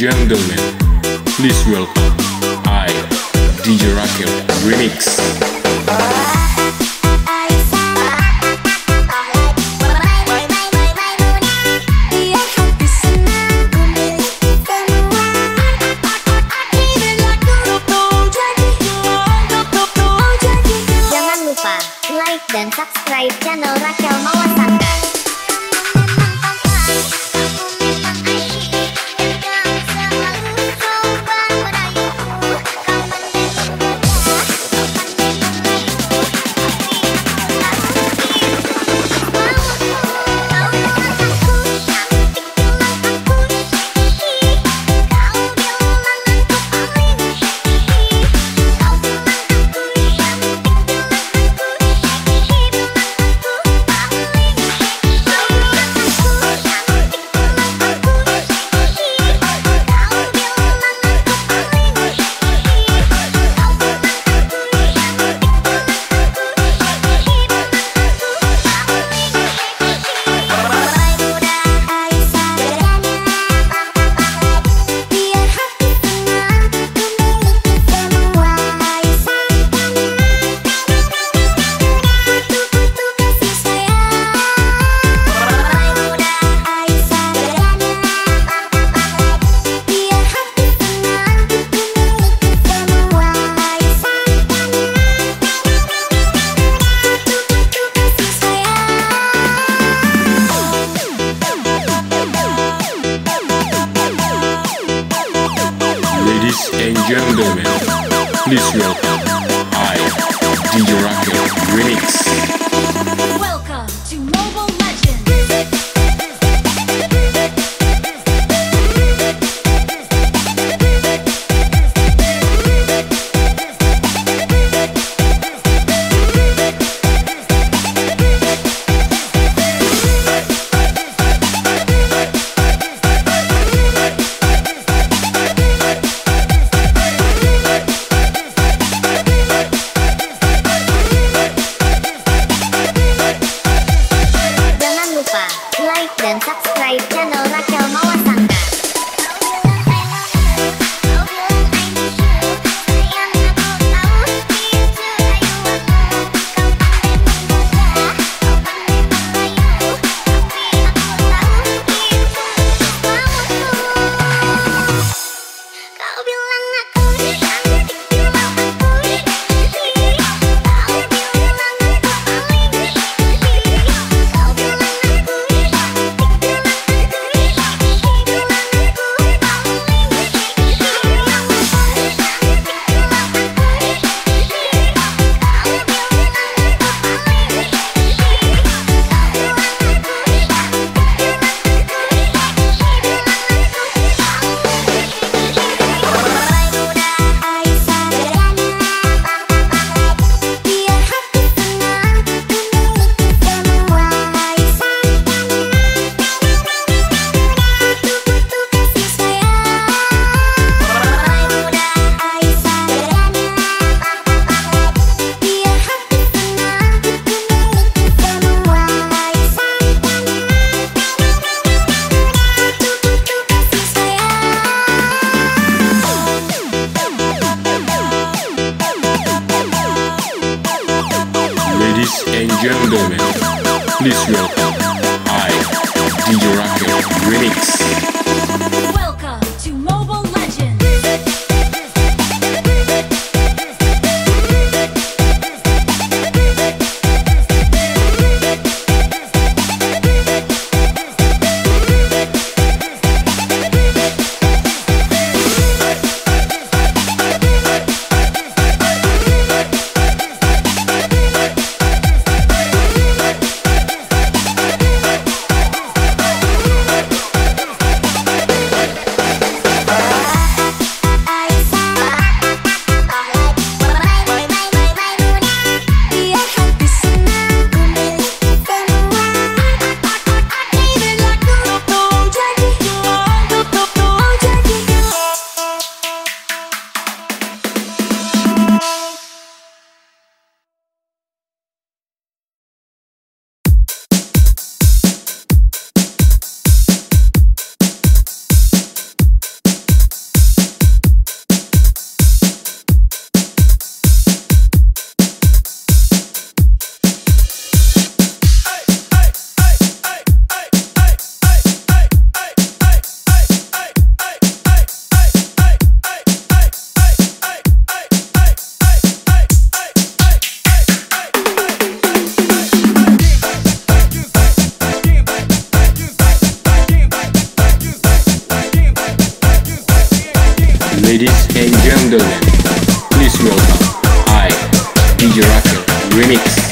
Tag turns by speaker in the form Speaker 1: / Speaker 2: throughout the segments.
Speaker 1: gentlemen, please welcome I, DJ Raquel Remix. Please welcome I, D. gentlemen, please welcome I, DJ Rocket Remix. DJ Raka Remix.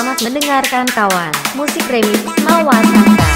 Speaker 2: Selamat mendengarkan kawan. Musik remix Mawasangka.
Speaker 3: Aku